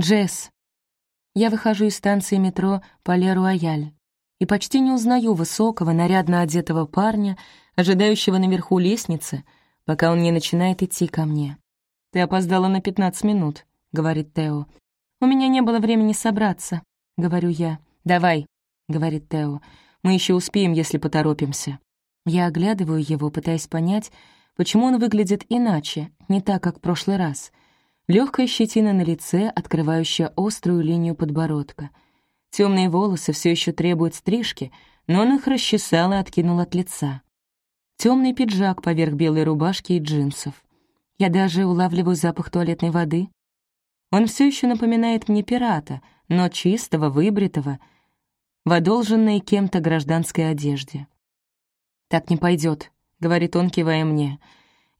Джесс. Я выхожу из станции метро Пале-Руаяль и почти не узнаю высокого, нарядно одетого парня, ожидающего наверху лестницы, пока он не начинает идти ко мне. «Ты опоздала на 15 минут», — говорит Тео. «У меня не было времени собраться», — говорю я. «Давай», — говорит Тео. «Мы еще успеем, если поторопимся». Я оглядываю его, пытаясь понять, почему он выглядит иначе, не так, как в прошлый раз. Легкая щетина на лице, открывающая острую линию подбородка. Темные волосы все еще требуют стрижки, но он их расчесал и откинул от лица. Темный пиджак поверх белой рубашки и джинсов. Я даже улавливаю запах туалетной воды. Он все еще напоминает мне пирата, но чистого, выбритого, в одолженной кем-то гражданской одежде. «Так не пойдет, говорит он, кивая мне,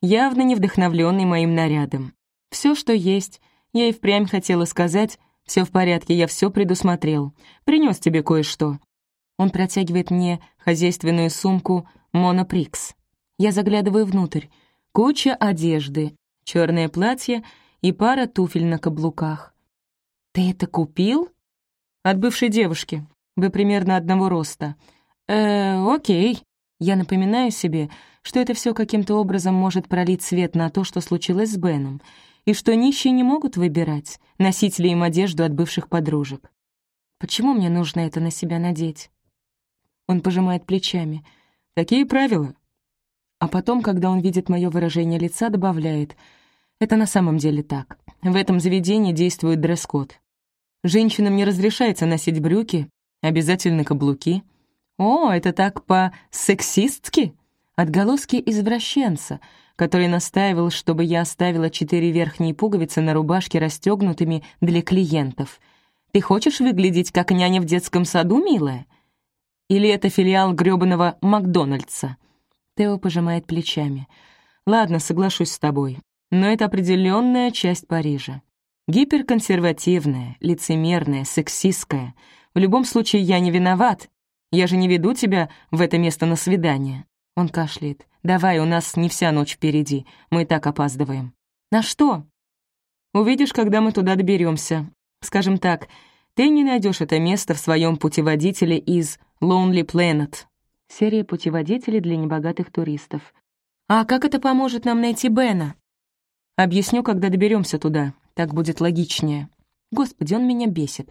явно не вдохновленный моим нарядом. Все, что есть, я и впрямь хотела сказать, все в порядке, я все предусмотрел. Принес тебе кое-что. Он протягивает мне хозяйственную сумку «Моноприкс». Я заглядываю внутрь. Куча одежды, черное платье и пара туфель на каблуках. «Ты это купил?» «От бывшей девушки. Вы примерно одного роста». «Э, окей». Я напоминаю себе, что это все каким-то образом может пролить свет на то, что случилось с Беном, и что нищие не могут выбирать, носить ли им одежду от бывших подружек. Почему мне нужно это на себя надеть? Он пожимает плечами. Такие правила. А потом, когда он видит мое выражение лица, добавляет. Это на самом деле так. В этом заведении действует дресс-код. Женщинам не разрешается носить брюки, обязательно каблуки. О, это так по-сексистски? Отголоски извращенца — который настаивал, чтобы я оставила четыре верхние пуговицы на рубашке расстегнутыми для клиентов. «Ты хочешь выглядеть как няня в детском саду, милая? Или это филиал грёбаного Макдональдса?» Тео пожимает плечами. «Ладно, соглашусь с тобой, но это определенная часть Парижа. Гиперконсервативная, лицемерная, сексистская. В любом случае, я не виноват. Я же не веду тебя в это место на свидание». Он кашляет. «Давай, у нас не вся ночь впереди. Мы и так опаздываем». «На что?» «Увидишь, когда мы туда доберемся. Скажем так, ты не найдешь это место в своем путеводителе из Lonely Planet». Серия путеводителей для небогатых туристов. «А как это поможет нам найти Бена?» «Объясню, когда доберемся туда. Так будет логичнее». Господи, он меня бесит.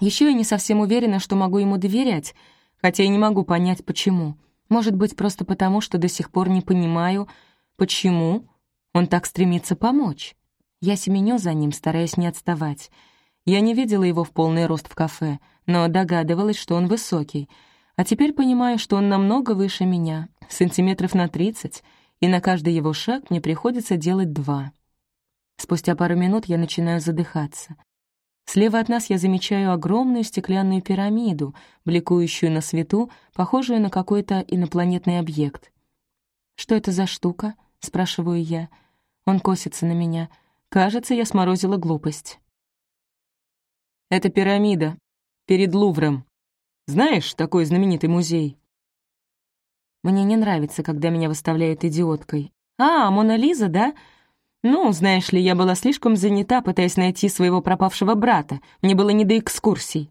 Еще я не совсем уверена, что могу ему доверять, хотя и не могу понять, почему. Может быть, просто потому, что до сих пор не понимаю, почему он так стремится помочь. Я семеню за ним, стараясь не отставать. Я не видела его в полный рост в кафе, но догадывалась, что он высокий. А теперь понимаю, что он намного выше меня, сантиметров на тридцать, и на каждый его шаг мне приходится делать два. Спустя пару минут я начинаю задыхаться. Слева от нас я замечаю огромную стеклянную пирамиду, бликующую на свету, похожую на какой-то инопланетный объект. «Что это за штука?» — спрашиваю я. Он косится на меня. Кажется, я сморозила глупость. «Это пирамида. Перед Лувром. Знаешь, такой знаменитый музей?» Мне не нравится, когда меня выставляют идиоткой. «А, Мона Лиза, да? «Ну, знаешь ли, я была слишком занята, пытаясь найти своего пропавшего брата. Мне было не до экскурсий».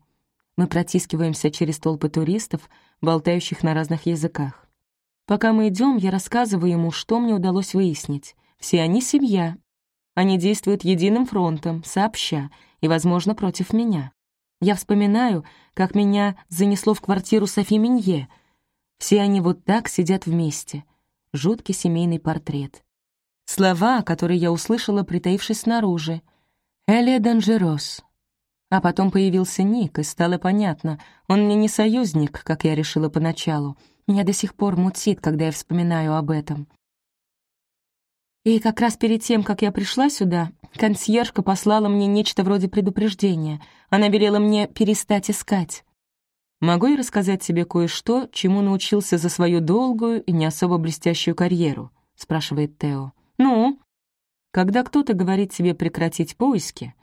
Мы протискиваемся через толпы туристов, болтающих на разных языках. Пока мы идем, я рассказываю ему, что мне удалось выяснить. Все они семья. Они действуют единым фронтом, сообща, и, возможно, против меня. Я вспоминаю, как меня занесло в квартиру Софи Минье. Все они вот так сидят вместе. Жуткий семейный портрет. Слова, которые я услышала, притаившись снаружи. «Эле Данжерос». А потом появился Ник, и стало понятно, он мне не союзник, как я решила поначалу. Меня до сих пор мутит, когда я вспоминаю об этом. И как раз перед тем, как я пришла сюда, консьержка послала мне нечто вроде предупреждения. Она велела мне перестать искать. Могу я рассказать тебе кое-что, чему научился за свою долгую и не особо блестящую карьеру? спрашивает Тео. «Ну?» Когда кто-то говорит тебе прекратить поиски,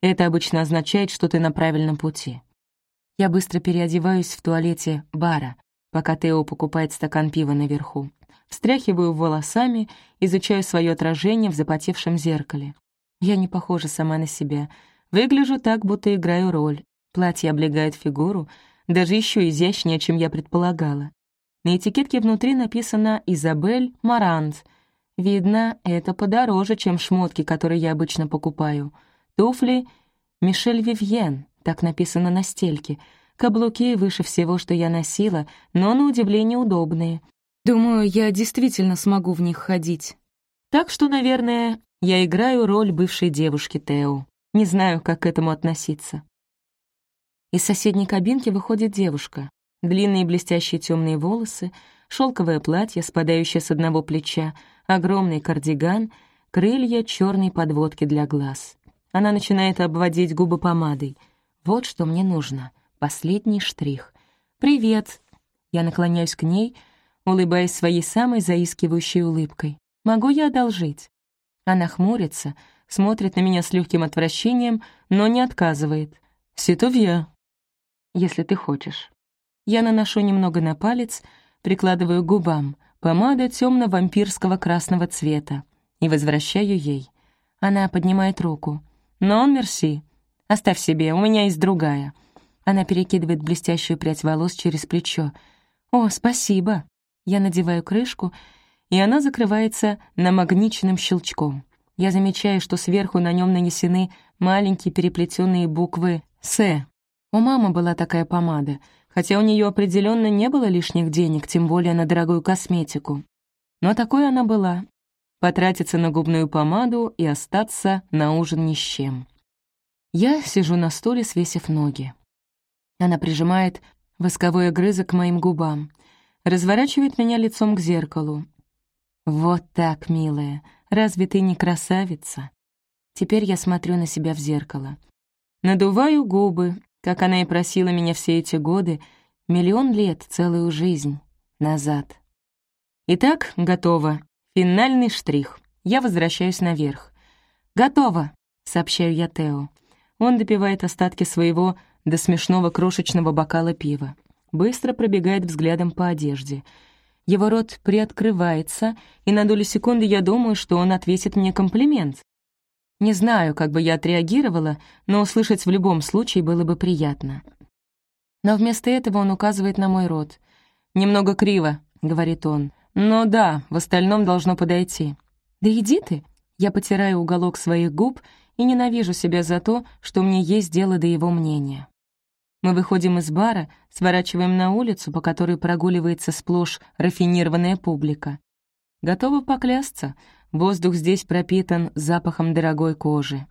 это обычно означает, что ты на правильном пути. Я быстро переодеваюсь в туалете бара, пока Тео покупает стакан пива наверху. Встряхиваю волосами, изучаю свое отражение в запотевшем зеркале. Я не похожа сама на себя. Выгляжу так, будто играю роль. Платье облегает фигуру, даже еще изящнее, чем я предполагала. На этикетке внутри написано «Изабель Марант». Видно, это подороже, чем шмотки, которые я обычно покупаю. Туфли «Мишель Вивьен», так написано на стельке. Каблуки выше всего, что я носила, но, на удивление, удобные. Думаю, я действительно смогу в них ходить. Так что, наверное, я играю роль бывшей девушки Тео. Не знаю, как к этому относиться. Из соседней кабинки выходит девушка. Длинные блестящие темные волосы, шелковое платье, спадающее с одного плеча, огромный кардиган, крылья черной подводки для глаз. Она начинает обводить губы помадой. Вот что мне нужно. Последний штрих. «Привет!» Я наклоняюсь к ней, улыбаясь своей самой заискивающей улыбкой. «Могу я одолжить?» Она хмурится, смотрит на меня с легким отвращением, но не отказывает. «Ситовья!» «Если ты хочешь». Я наношу немного на палец, прикладываю к губам. Помада темно-вампирского красного цвета. И возвращаю ей. Она поднимает руку. «Нон, мерси. Оставь себе, у меня есть другая». Она перекидывает блестящую прядь волос через плечо. «О, спасибо!» Я надеваю крышку, и она закрывается намагниченным щелчком. Я замечаю, что сверху на нем нанесены маленькие переплетенные буквы «С». У мамы была такая помада, хотя у нее определенно не было лишних денег, тем более на дорогую косметику. Но такой она была. Потратиться на губную помаду и остаться на ужин ни с чем. Я сижу на стуле, свесив ноги. Она прижимает восковой огрызок к моим губам, разворачивает меня лицом к зеркалу. «Вот так, милая, разве ты не красавица?» Теперь я смотрю на себя в зеркало. Надуваю губы, как она и просила меня все эти годы, миллион лет, целую жизнь, назад. Итак, готово. Финальный штрих. Я возвращаюсь наверх. «Готово», — сообщаю я Тео. Он допивает остатки своего до смешного крошечного бокала пива. Быстро пробегает взглядом по одежде. Его рот приоткрывается, и на долю секунды я думаю, что он ответит мне комплимент. Не знаю, как бы я отреагировала, но услышать в любом случае было бы приятно. Но вместо этого он указывает на мой рот. «Немного криво», — говорит он. «Но да, в остальном должно подойти». «Да иди ты!» Я потираю уголок своих губ и ненавижу себя за то, что мне есть дело до его мнения. Мы выходим из бара, сворачиваем на улицу, по которой прогуливается сплошь рафинированная публика. Готова поклясться, воздух здесь пропитан запахом дорогой кожи.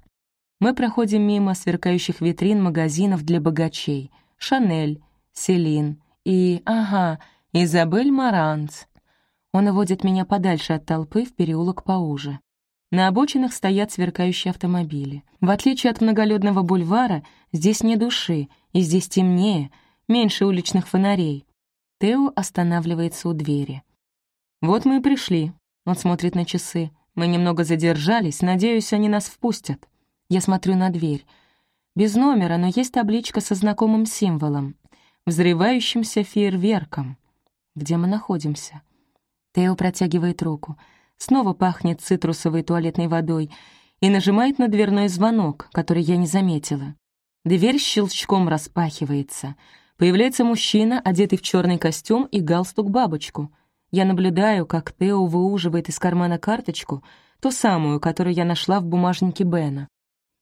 Мы проходим мимо сверкающих витрин магазинов для богачей. Шанель, Селин и, ага, Изабель Маранц. Он уводит меня подальше от толпы в переулок поуже. На обочинах стоят сверкающие автомобили. В отличие от многолюдного бульвара, здесь не души, и здесь темнее, меньше уличных фонарей. Тео останавливается у двери. «Вот мы и пришли», — он смотрит на часы. «Мы немного задержались, надеюсь, они нас впустят». Я смотрю на дверь. Без номера, но есть табличка со знакомым символом. Взрывающимся фейерверком. Где мы находимся? Тео протягивает руку — снова пахнет цитрусовой туалетной водой и нажимает на дверной звонок, который я не заметила. Дверь щелчком распахивается. Появляется мужчина, одетый в черный костюм и галстук-бабочку. Я наблюдаю, как Тео выуживает из кармана карточку, ту самую, которую я нашла в бумажнике Бена.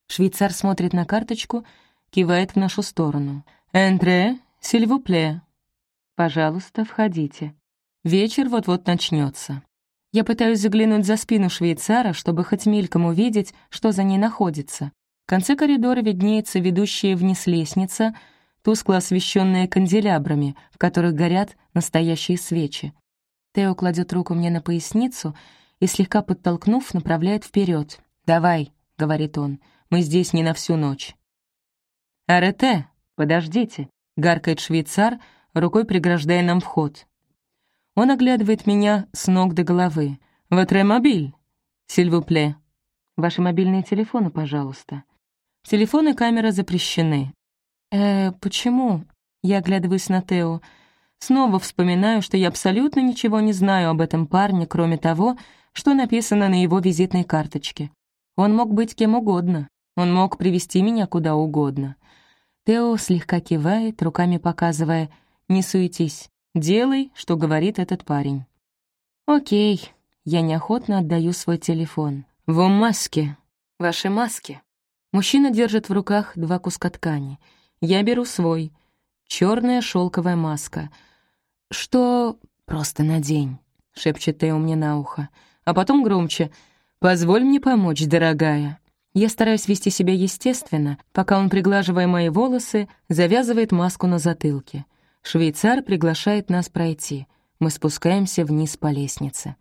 Швейцар смотрит на карточку, кивает в нашу сторону. «Энтре, сильвупле». «Пожалуйста, входите. Вечер вот-вот начнется. Я пытаюсь заглянуть за спину швейцара, чтобы хоть мельком увидеть, что за ней находится. В конце коридора виднеется ведущая вниз лестница, тускло освещенная канделябрами, в которых горят настоящие свечи. Тео кладет руку мне на поясницу и, слегка подтолкнув, направляет вперед. «Давай», — говорит он, — «мы здесь не на всю ночь». «Арете, подождите», — гаркает швейцар, рукой преграждая нам вход. Он оглядывает меня с ног до головы. «Votre мобиль, сильвупле». «Ваши мобильные телефоны, пожалуйста». Телефоны и камера запрещены. «Э, почему?» Я оглядываюсь на Тео. Снова вспоминаю, что я абсолютно ничего не знаю об этом парне, кроме того, что написано на его визитной карточке. Он мог быть кем угодно. Он мог привести меня куда угодно. Тео слегка кивает, руками показывая «Не суетись, делай, что говорит этот парень». «Окей», я неохотно отдаю свой телефон. «В маске. Ваши маски». Мужчина держит в руках два куска ткани. Я беру свой. черная шелковая маска. «Что...» «Просто надень», — шепчет Тео мне на ухо. А потом громче. «Позволь мне помочь, дорогая». Я стараюсь вести себя естественно, пока он, приглаживая мои волосы, завязывает маску на затылке. Швейцар приглашает нас пройти. Мы спускаемся вниз по лестнице.